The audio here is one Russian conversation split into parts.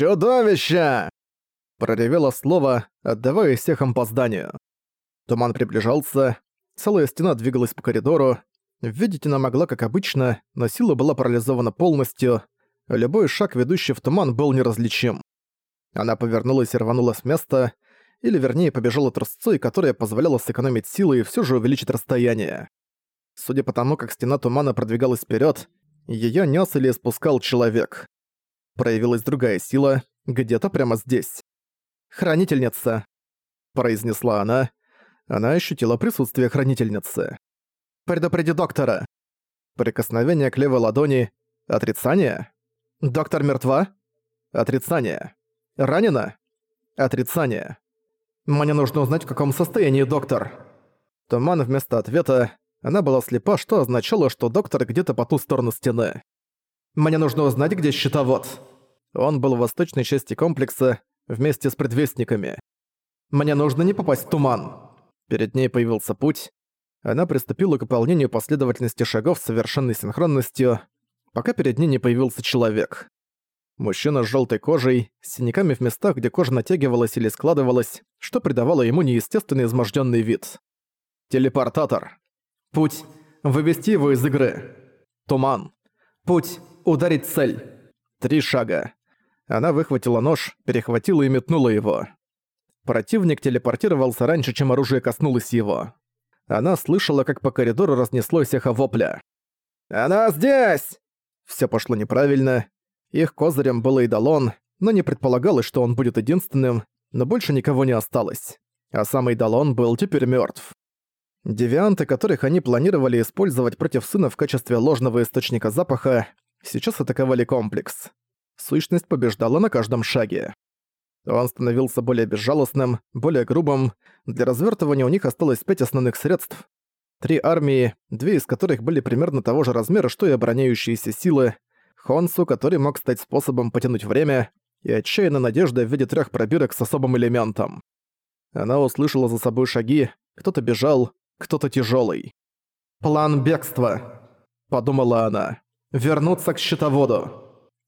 «Чудовище!» Проревело слово, отдавая всехом по зданию. Туман приближался, целая стена двигалась по коридору. Видеть она могла, как обычно, но сила была парализована полностью. Любой шаг, ведущий в туман, был неразличим. Она повернулась и рванула с места, или вернее побежала трусцой, которая позволяла сэкономить силы и все же увеличить расстояние. Судя по тому, как стена тумана продвигалась вперед, ее нес или спускал человек. Проявилась другая сила, где-то прямо здесь. «Хранительница», — произнесла она. Она ощутила присутствие хранительницы. «Предупреди доктора». Прикосновение к левой ладони. Отрицание? «Доктор мертва?» Отрицание. «Ранена?» Отрицание. «Мне нужно узнать, в каком состоянии доктор». Туман вместо ответа. Она была слепа, что означало, что доктор где-то по ту сторону стены. «Мне нужно узнать, где щитовод». Он был в восточной части комплекса, вместе с предвестниками. «Мне нужно не попасть в туман!» Перед ней появился путь. Она приступила к выполнению последовательности шагов с совершенной синхронностью, пока перед ней не появился человек. Мужчина с желтой кожей, с синяками в местах, где кожа натягивалась или складывалась, что придавало ему неестественный изможденный вид. Телепортатор. Путь. Вывести его из игры. Туман. Путь. Ударить цель. Три шага. Она выхватила нож, перехватила и метнула его. Противник телепортировался раньше, чем оружие коснулось его. Она слышала, как по коридору разнеслось эхо вопля. «Она здесь!» Всё пошло неправильно. Их козырем был Эйдалон, но не предполагалось, что он будет единственным, но больше никого не осталось. А сам Эйдалон был теперь мёртв. Девианты, которых они планировали использовать против сына в качестве ложного источника запаха, сейчас атаковали комплекс сущность побеждала на каждом шаге. Он становился более безжалостным, более грубым. Для развертывания у них осталось пять основных средств. Три армии, две из которых были примерно того же размера, что и обороняющиеся силы, Хонсу, который мог стать способом потянуть время, и отчаянная надежда в виде трех пробирок с особым элементом. Она услышала за собой шаги, кто-то бежал, кто-то тяжелый. «План бегства», — подумала она. «Вернуться к щитоводу».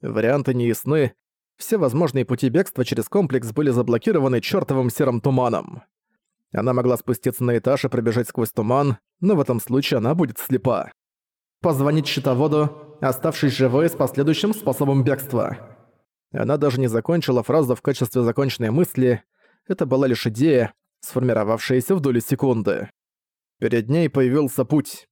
Варианты неясны. Все возможные пути бегства через комплекс были заблокированы чертовым серым туманом. Она могла спуститься на этаж и пробежать сквозь туман, но в этом случае она будет слепа. Позвонить счетоводу, оставшись живой с последующим способом бегства. Она даже не закончила фразу в качестве законченной мысли. Это была лишь идея, сформировавшаяся в долю секунды. Перед ней появился путь.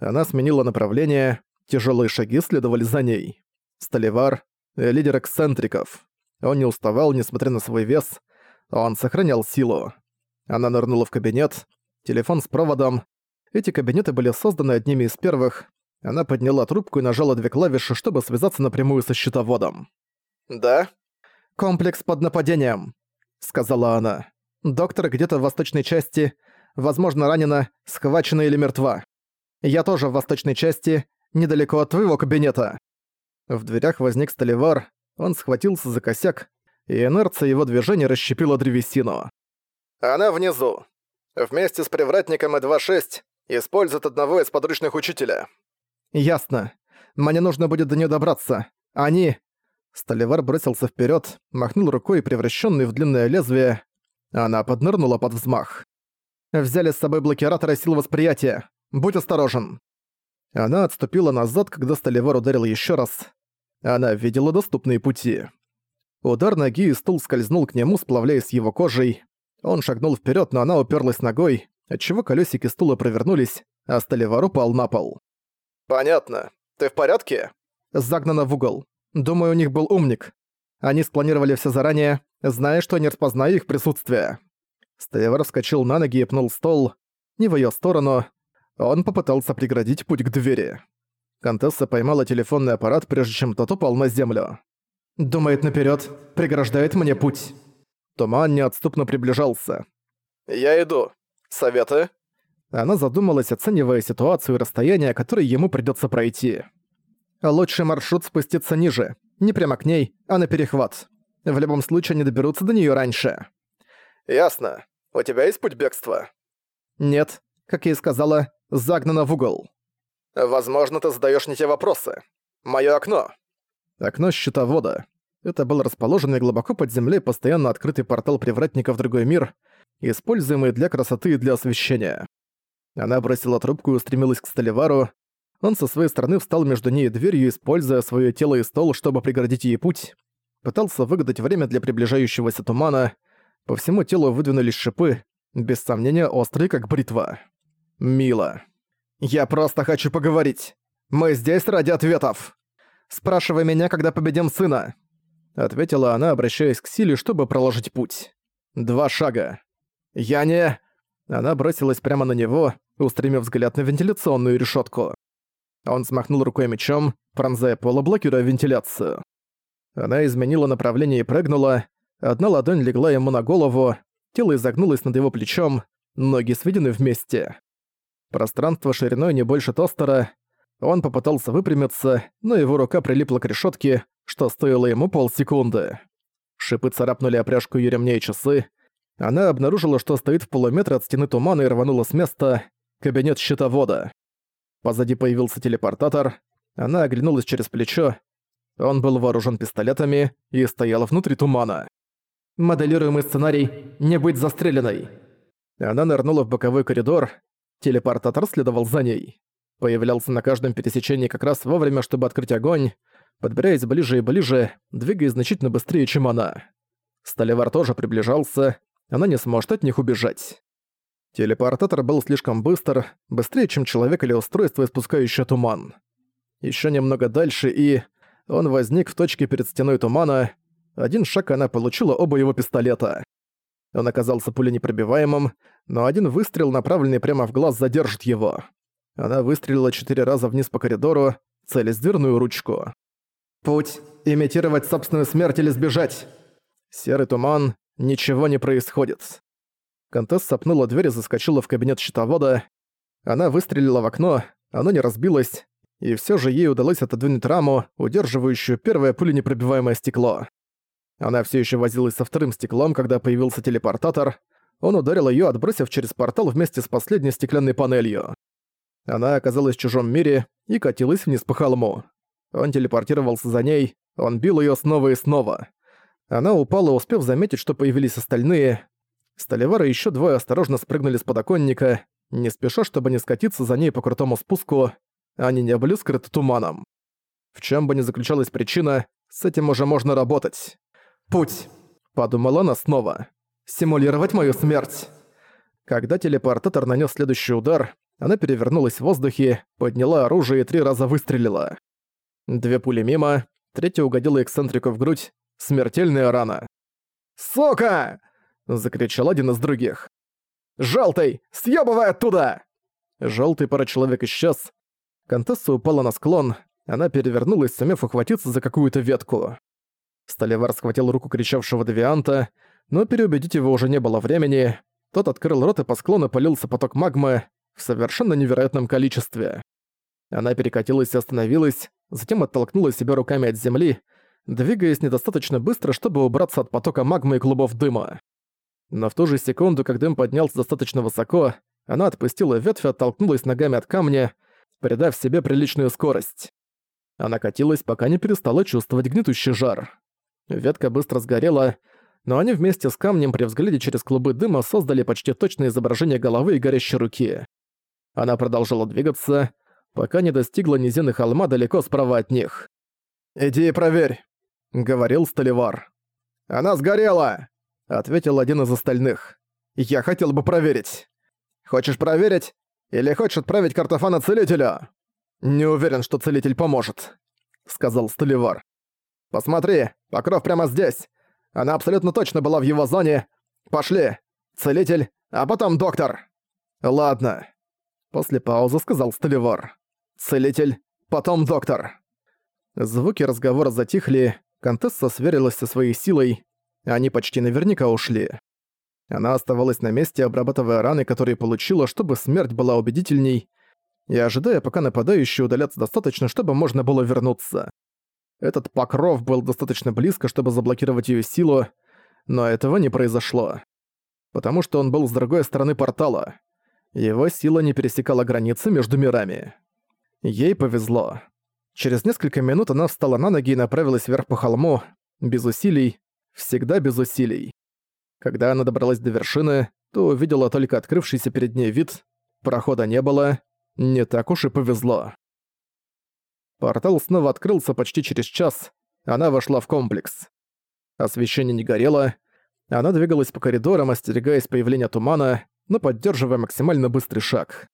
Она сменила направление, тяжелые шаги следовали за ней. Столивар — лидер эксцентриков. Он не уставал, несмотря на свой вес, он сохранял силу. Она нырнула в кабинет, телефон с проводом. Эти кабинеты были созданы одними из первых. Она подняла трубку и нажала две клавиши, чтобы связаться напрямую со счетоводом. «Да?» «Комплекс под нападением», — сказала она. «Доктор где-то в восточной части, возможно, ранена, схвачена или мертва. Я тоже в восточной части, недалеко от твоего кабинета». В дверях возник столевар, он схватился за косяк, и инерция его движения расщепила древесину. «Она внизу. Вместе с привратником И-2-6 использует одного из подручных учителя». «Ясно. Мне нужно будет до неё добраться. Они...» Столевар бросился вперед, махнул рукой, превращенный в длинное лезвие. Она поднырнула под взмах. «Взяли с собой блокиратора сил восприятия. Будь осторожен». Она отступила назад, когда Столивар ударил еще раз. Она видела доступные пути. Удар ноги и стул скользнул к нему, сплавляясь с его кожей. Он шагнул вперед, но она уперлась ногой, отчего колесики стула провернулись, а Столивар упал на пол. «Понятно. Ты в порядке?» Загнана в угол. Думаю, у них был умник. Они спланировали все заранее, зная, что не распознаю их присутствие. Столивар вскочил на ноги и пнул стол. Не в её сторону, он попытался преградить путь к двери. Контесса поймала телефонный аппарат, прежде чем тот упал на землю. «Думает наперёд, преграждает мне путь». Туман неотступно приближался. «Я иду. Советы?» Она задумалась, оценивая ситуацию и расстояние, которое ему придётся пройти. «Лучший маршрут спуститься ниже. Не прямо к ней, а на перехват. В любом случае они доберутся до неё раньше». «Ясно. У тебя есть путь бегства?» «Нет. Как я и сказала, загнана в угол. «Возможно, ты задаешь не те вопросы. Моё окно». Окно счетовода. Это был расположенный глубоко под землей постоянно открытый портал привратника в другой мир, используемый для красоты и для освещения. Она бросила трубку и устремилась к Столивару. Он со своей стороны встал между ней и дверью, используя свое тело и стол, чтобы преградить ей путь. Пытался выгадать время для приближающегося тумана. По всему телу выдвинулись шипы, без сомнения острые, как бритва. Мило. «Я просто хочу поговорить. Мы здесь ради ответов. Спрашивай меня, когда победим сына», — ответила она, обращаясь к Силе, чтобы проложить путь. «Два шага. Я не...» Она бросилась прямо на него, устремив взгляд на вентиляционную решетку. Он смахнул рукой мечом, пронзая поло, блокируя вентиляцию. Она изменила направление и прыгнула. Одна ладонь легла ему на голову, тело изогнулось над его плечом, ноги сведены вместе. Пространство шириной не больше тостера. Он попытался выпрямиться, но его рука прилипла к решетке, что стоило ему полсекунды. Шипы царапнули опряжку ее ремней и часы, она обнаружила, что стоит в полуметре от стены тумана и рванула с места кабинет щитовода. Позади появился телепортатор, она оглянулась через плечо, он был вооружен пистолетами и стоял внутри тумана. «Моделируемый сценарий «Не быть застреленной». Она нырнула в боковой коридор, телепортатор следовал за ней. Появлялся на каждом пересечении как раз вовремя, чтобы открыть огонь, подбираясь ближе и ближе, двигаясь значительно быстрее, чем она. Сталевар тоже приближался, она не сможет от них убежать. Телепортатор был слишком быстр, быстрее, чем человек или устройство, испускающее туман. Еще немного дальше, и... Он возник в точке перед стеной тумана. Один шаг она получила оба его пистолета. Он оказался пуленепробиваемым, но один выстрел, направленный прямо в глаз, задержит его. Она выстрелила четыре раза вниз по коридору, целясь дверную ручку. «Путь — имитировать собственную смерть или сбежать!» Серый туман, Ничего не происходит. Контесс сопнула дверь и заскочила в кабинет счетовода. Она выстрелила в окно, оно не разбилось, и все же ей удалось отодвинуть раму, удерживающую первое пуленепробиваемое стекло. Она все еще возилась со вторым стеклом, когда появился телепортатор. Он ударил ее, отбросив через портал вместе с последней стеклянной панелью. Она оказалась в чужом мире и катилась вниз по холму. Он телепортировался за ней, он бил ее снова и снова. Она упала, успев заметить, что появились остальные. Столевары и ещё двое осторожно спрыгнули с подоконника, не спеша, чтобы не скатиться за ней по крутому спуску, они не были скрыты туманом. В чем бы ни заключалась причина, с этим уже можно работать. «Путь!» – подумала она снова. «Симулировать мою смерть!» Когда телепортатор нанес следующий удар, она перевернулась в воздухе, подняла оружие и три раза выстрелила. Две пули мимо, третья угодила эксцентрику в грудь, Смертельная рана. «Сука!» — закричал один из других. «Жёлтый! Съёбывай оттуда!» Жёлтый парочеловек исчез. Контесса упала на склон. Она перевернулась, сумев ухватиться за какую-то ветку. Столевар схватил руку кричавшего Девианта, но переубедить его уже не было времени. Тот открыл рот и по склону полился поток магмы в совершенно невероятном количестве. Она перекатилась и остановилась, затем оттолкнула себя руками от земли, двигаясь недостаточно быстро, чтобы убраться от потока магмы и клубов дыма. Но в ту же секунду, как дым поднялся достаточно высоко, она отпустила ветвь и оттолкнулась ногами от камня, придав себе приличную скорость. Она катилась, пока не перестала чувствовать гнетущий жар. Ветка быстро сгорела, но они вместе с камнем при взгляде через клубы дыма создали почти точное изображение головы и горящей руки. Она продолжала двигаться, пока не достигла низины холма далеко справа от них. «Иди и проверь», — говорил Столивар. «Она сгорела!» — ответил один из остальных. «Я хотел бы проверить». «Хочешь проверить? Или хочешь отправить картофана целителю?» «Не уверен, что целитель поможет», — сказал Столивар. «Посмотри, покров прямо здесь. Она абсолютно точно была в его зоне. Пошли. Целитель, а потом доктор». «Ладно», — после паузы сказал Столивар. «Целитель, потом доктор». Звуки разговора затихли, Контесса сверилась со своей силой, они почти наверняка ушли. Она оставалась на месте, обрабатывая раны, которые получила, чтобы смерть была убедительней, и ожидая, пока нападающие удалятся достаточно, чтобы можно было вернуться. Этот покров был достаточно близко, чтобы заблокировать ее силу, но этого не произошло. Потому что он был с другой стороны портала. Его сила не пересекала границы между мирами. Ей повезло. Через несколько минут она встала на ноги и направилась вверх по холму. Без усилий. Всегда без усилий. Когда она добралась до вершины, то увидела только открывшийся перед ней вид. Прохода не было. Не так уж и повезло. Портал снова открылся почти через час. Она вошла в комплекс. Освещение не горело. Она двигалась по коридорам, остерегаясь появления тумана, но поддерживая максимально быстрый шаг.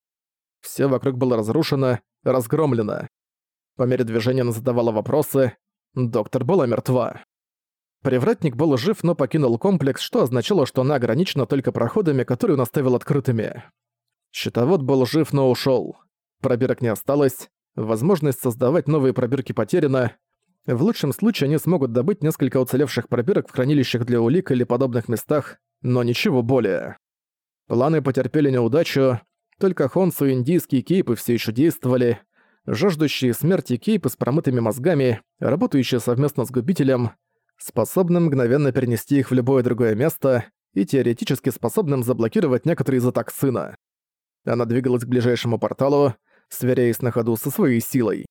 Все вокруг было разрушено, разгромлено. По мере движения она задавала вопросы. Доктор была мертва. Привратник был жив, но покинул комплекс, что означало, что она ограничена только проходами, которые он оставил открытыми. Щитовод был жив, но ушёл. Пробирок не осталось. Возможность создавать новые пробирки потеряна. В лучшем случае они смогут добыть несколько уцелевших пробирок в хранилищах для улик или подобных местах, но ничего более. Планы потерпели неудачу, только Хонсу и индийские кейпы все еще действовали, жаждущие смерти кейпы с промытыми мозгами, работающие совместно с губителем, способным мгновенно перенести их в любое другое место и теоретически способным заблокировать некоторые из атак сына. Она двигалась к ближайшему порталу, сверяясь на ходу со своей силой.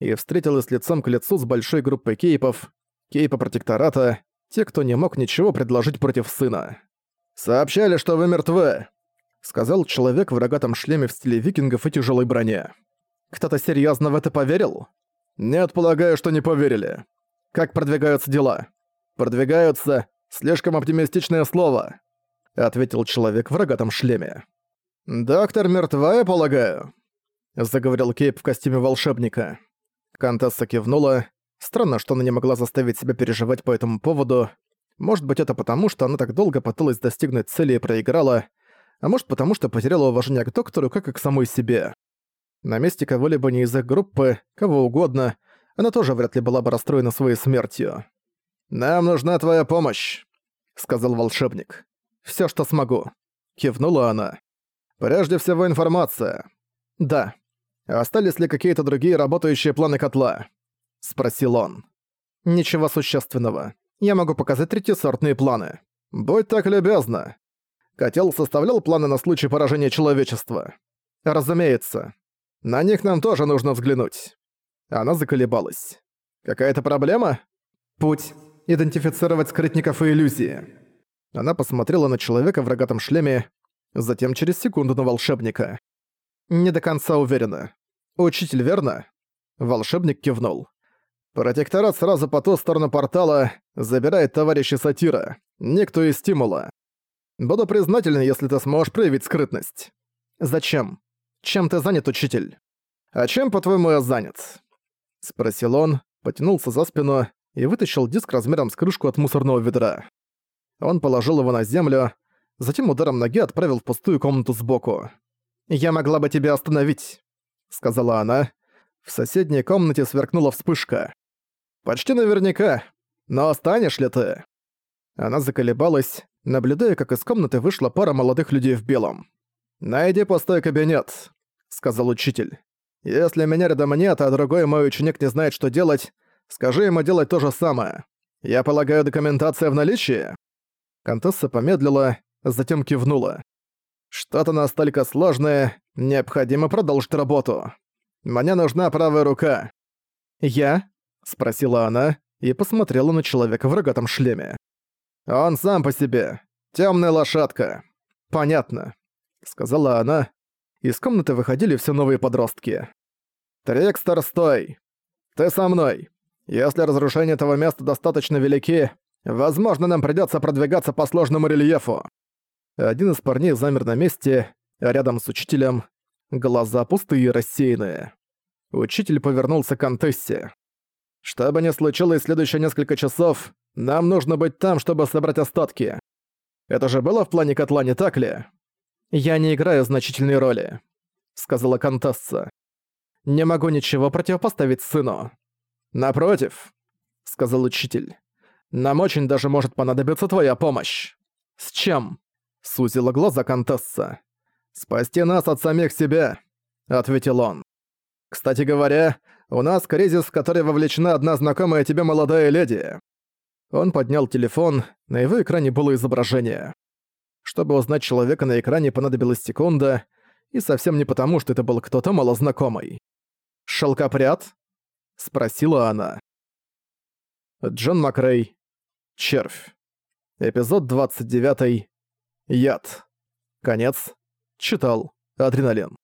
И встретилась лицом к лицу с большой группой кейпов, кейпа протектората, те, кто не мог ничего предложить против сына. «Сообщали, что вы мертвы», — сказал человек в рогатом шлеме в стиле викингов и тяжелой броне. «Кто-то серьезно в это поверил?» «Нет, полагаю, что не поверили. Как продвигаются дела?» «Продвигаются. Слишком оптимистичное слово», — ответил человек в рогатом шлеме. «Доктор мертва, я полагаю?» — заговорил Кейп в костюме волшебника. Кантесса кивнула. Странно, что она не могла заставить себя переживать по этому поводу. Может быть, это потому, что она так долго пыталась достигнуть цели и проиграла, а может потому, что потеряла уважение к доктору, как и к самой себе. На месте кого-либо не из их группы, кого угодно, она тоже вряд ли была бы расстроена своей смертью. «Нам нужна твоя помощь», — сказал волшебник. «Всё, что смогу», — кивнула она. «Прежде всего информация». «Да. Остались ли какие-то другие работающие планы котла?» — спросил он. «Ничего существенного я могу показать третьесортные планы. Будь так любезна. Котел составлял планы на случай поражения человечества. Разумеется. На них нам тоже нужно взглянуть. Она заколебалась. Какая-то проблема? Путь. Идентифицировать скрытников и иллюзии. Она посмотрела на человека в рогатом шлеме, затем через секунду на волшебника. Не до конца уверена. Учитель, верно? Волшебник кивнул. Протекторат сразу по ту сторону портала забирает товарища Сатира. Никто из стимула. Буду признателен, если ты сможешь проявить скрытность. Зачем? Чем ты занят, учитель? А чем, по-твоему, я занят? Спросил он, потянулся за спину и вытащил диск размером с крышку от мусорного ведра. Он положил его на землю, затем ударом ноги отправил в пустую комнату сбоку. «Я могла бы тебя остановить», — сказала она. В соседней комнате сверкнула вспышка. «Почти наверняка. Но останешь ли ты?» Она заколебалась, наблюдая, как из комнаты вышла пара молодых людей в белом. «Найди пустой кабинет», — сказал учитель. «Если меня рядом нет, а другой мой ученик не знает, что делать, скажи ему делать то же самое. Я полагаю, документация в наличии?» Контесса помедлила, затем кивнула. «Что-то настолько сложное, необходимо продолжить работу. Мне нужна правая рука». «Я?» — спросила она и посмотрела на человека в рогатом шлеме. «Он сам по себе. Тёмная лошадка». «Понятно», — сказала она. Из комнаты выходили все новые подростки. «Трикстер, стой! Ты со мной. Если разрушения этого места достаточно велики, возможно, нам придётся продвигаться по сложному рельефу». Один из парней замер на месте, рядом с учителем, глаза пустые и рассеянные. Учитель повернулся к Антессе. Что бы ни случилось следующие несколько часов, нам нужно быть там, чтобы собрать остатки. Это же было в плане котла, не так ли? Я не играю значительной роли, сказала Кантасса. Не могу ничего противопоставить сыну. Напротив, сказал учитель. Нам очень даже может понадобиться твоя помощь. С чем? Сузила глаза Кантасса. Спасти нас от самих себя, ответил он. Кстати говоря, у нас кризис, в который вовлечена одна знакомая тебе молодая леди». Он поднял телефон, на его экране было изображение. Чтобы узнать человека на экране понадобилась секунда, и совсем не потому, что это был кто-то малознакомый. «Шелкопряд?» — спросила она. Джон Макрей. Червь. Эпизод 29. Яд. Конец. Читал. Адреналин.